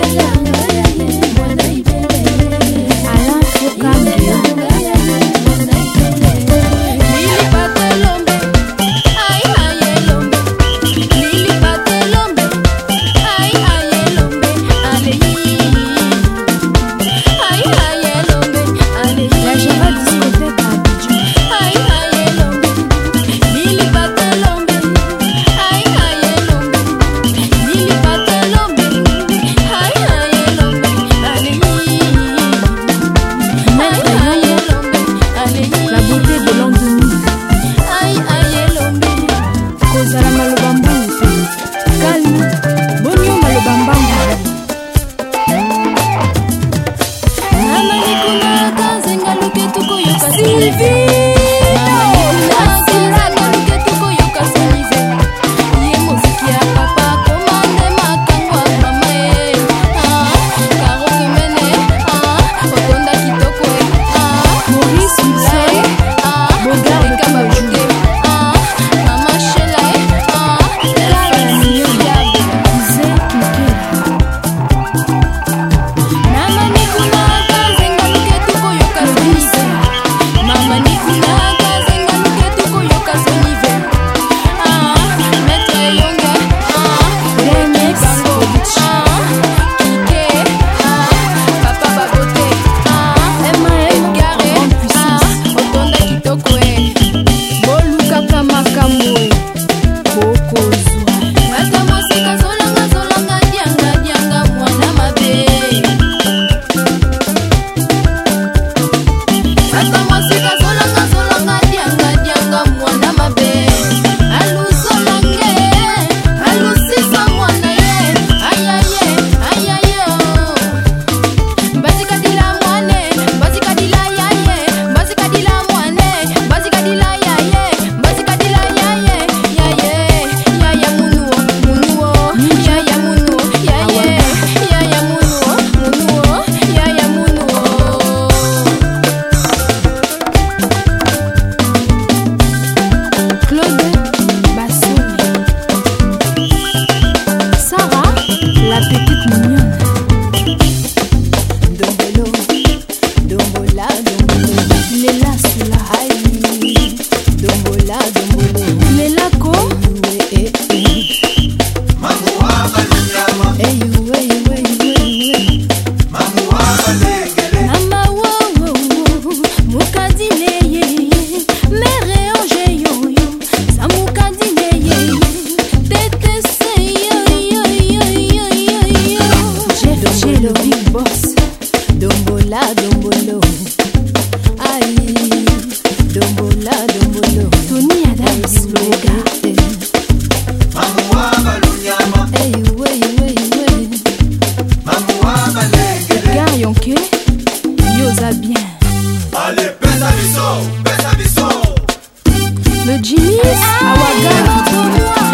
Baby, living. Junior. Le Jimmy eh, ah, Awaga